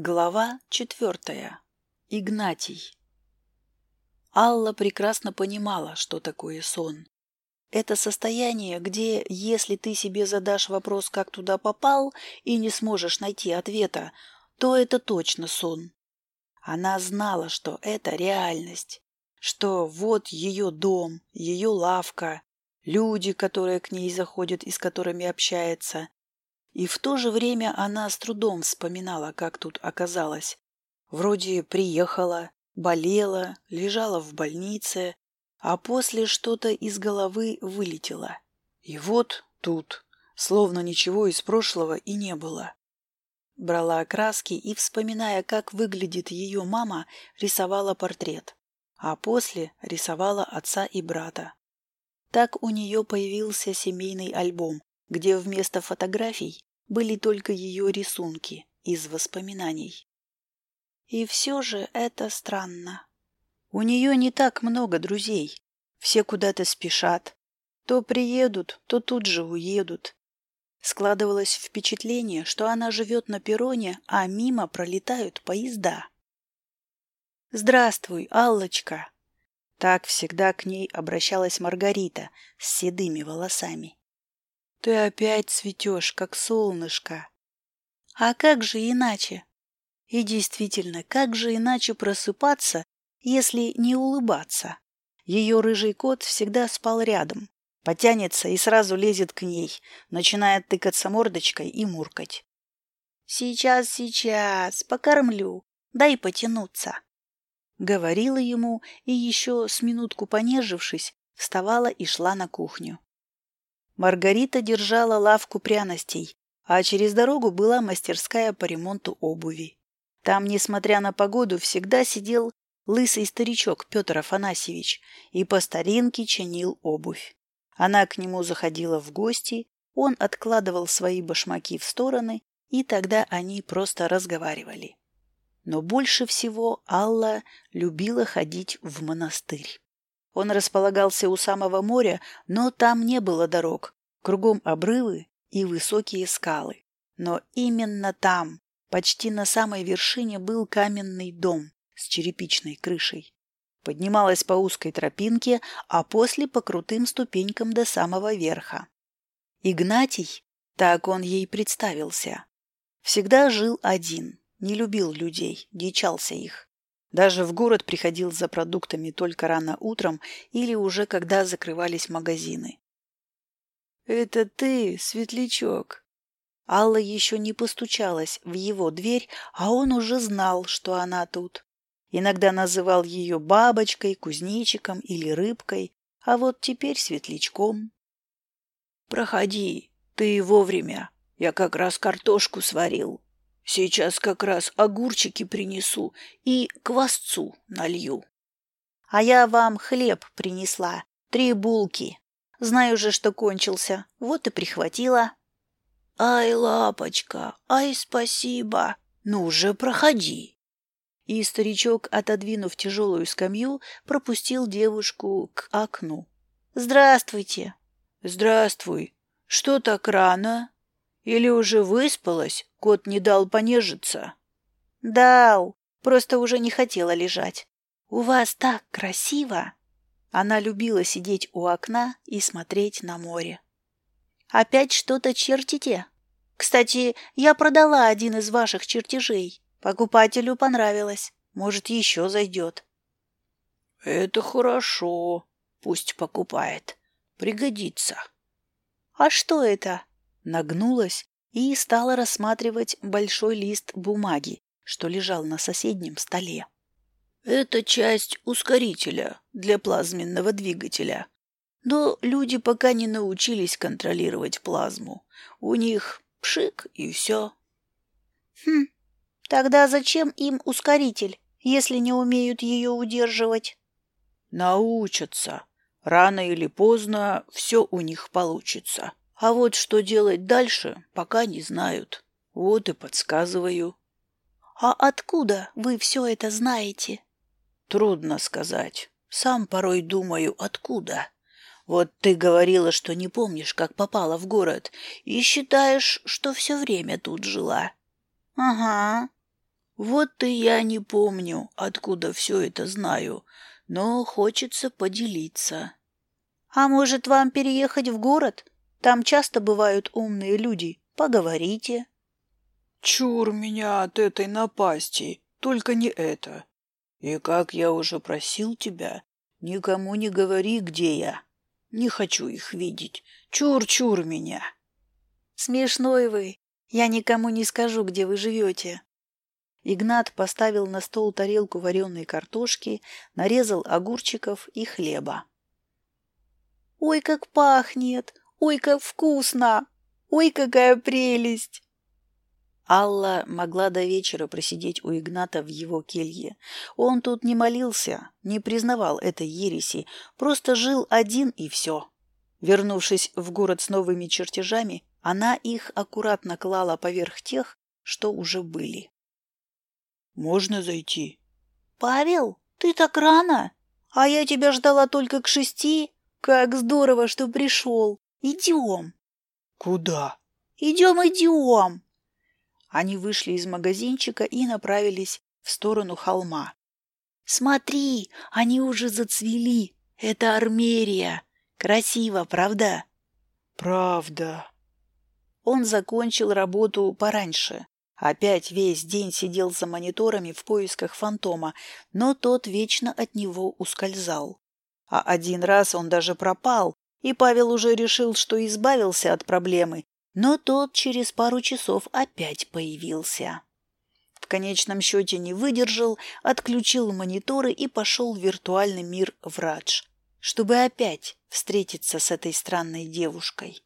Глава четвертая. Игнатий. Алла прекрасно понимала, что такое сон. Это состояние, где, если ты себе задашь вопрос, как туда попал, и не сможешь найти ответа, то это точно сон. Она знала, что это реальность, что вот ее дом, ее лавка, люди, которые к ней заходят и с которыми общается, и в то же время она с трудом вспоминала, как тут оказалась. Вроде приехала, болела, лежала в больнице, а после что-то из головы вылетело. И вот тут, словно ничего из прошлого и не было. Брала краски и, вспоминая, как выглядит ее мама, рисовала портрет, а после рисовала отца и брата. Так у нее появился семейный альбом, где вместо фотографий были только ее рисунки из воспоминаний. И все же это странно. У нее не так много друзей. Все куда-то спешат. То приедут, то тут же уедут. Складывалось впечатление, что она живет на перроне, а мимо пролетают поезда. «Здравствуй, Аллочка!» Так всегда к ней обращалась Маргарита с седыми волосами. Ты опять цветешь, как солнышко. А как же иначе? И действительно, как же иначе просыпаться, если не улыбаться? Ее рыжий кот всегда спал рядом, потянется и сразу лезет к ней, начинает тыкаться мордочкой и муркать. «Сейчас, сейчас, покормлю, дай потянуться», — говорила ему и еще с минутку понежившись, вставала и шла на кухню. Маргарита держала лавку пряностей, а через дорогу была мастерская по ремонту обуви. Там, несмотря на погоду, всегда сидел лысый старичок Петр Афанасьевич и по старинке чинил обувь. Она к нему заходила в гости, он откладывал свои башмаки в стороны, и тогда они просто разговаривали. Но больше всего Алла любила ходить в монастырь. Он располагался у самого моря, но там не было дорог, кругом обрывы и высокие скалы. Но именно там, почти на самой вершине, был каменный дом с черепичной крышей. Поднималась по узкой тропинке, а после по крутым ступенькам до самого верха. Игнатий, так он ей представился, всегда жил один, не любил людей, дичался их. Даже в город приходил за продуктами только рано утром или уже когда закрывались магазины. «Это ты, светлячок!» Алла еще не постучалась в его дверь, а он уже знал, что она тут. Иногда называл ее бабочкой, кузнечиком или рыбкой, а вот теперь светлячком. «Проходи, ты вовремя. Я как раз картошку сварил», Сейчас как раз огурчики принесу и квасцу налью. А я вам хлеб принесла, три булки. Знаю же, что кончился, вот и прихватила. Ай, лапочка, ай, спасибо. Ну же, проходи. И старичок, отодвинув тяжелую скамью, пропустил девушку к окну. «Здравствуйте!» «Здравствуй! Что так рано?» Или уже выспалась? Кот не дал понежиться? Дал, просто уже не хотела лежать. У вас так красиво. Она любила сидеть у окна и смотреть на море. Опять что-то чертите? Кстати, я продала один из ваших чертежей. Покупателю понравилось. Может, еще зайдет. Это хорошо. Пусть покупает. Пригодится. А что это? нагнулась и стала рассматривать большой лист бумаги, что лежал на соседнем столе. «Это часть ускорителя для плазменного двигателя. Но люди пока не научились контролировать плазму. У них пшик и все». «Хм, тогда зачем им ускоритель, если не умеют ее удерживать?» «Научатся. Рано или поздно все у них получится. А вот что делать дальше, пока не знают. Вот и подсказываю. А откуда вы все это знаете? Трудно сказать. Сам порой думаю, откуда. Вот ты говорила, что не помнишь, как попала в город, и считаешь, что все время тут жила. Ага. Вот и я не помню, откуда все это знаю, но хочется поделиться. А может, вам переехать в город? Там часто бывают умные люди. Поговорите. Чур меня от этой напасти, только не это. И как я уже просил тебя, никому не говори, где я. Не хочу их видеть. Чур-чур меня. Смешной вы. Я никому не скажу, где вы живете. Игнат поставил на стол тарелку вареной картошки, нарезал огурчиков и хлеба. «Ой, как пахнет! Ой, как вкусно! Ой, какая прелесть!» Алла могла до вечера просидеть у Игната в его келье. Он тут не молился, не признавал этой ереси, просто жил один и все. Вернувшись в город с новыми чертежами, она их аккуратно клала поверх тех, что уже были. «Можно зайти?» «Павел, ты так рано! А я тебя ждала только к шести. Как здорово, что пришел! Идем!» «Куда?» «Идем, идем!» Они вышли из магазинчика и направились в сторону холма. «Смотри, они уже зацвели! Это армерия! Красиво, правда?» «Правда!» Он закончил работу пораньше. Опять весь день сидел за мониторами в поисках фантома, но тот вечно от него ускользал. А один раз он даже пропал, и Павел уже решил, что избавился от проблемы, но тот через пару часов опять появился. В конечном счете не выдержал, отключил мониторы и пошел в виртуальный мир Врадж, чтобы опять встретиться с этой странной девушкой.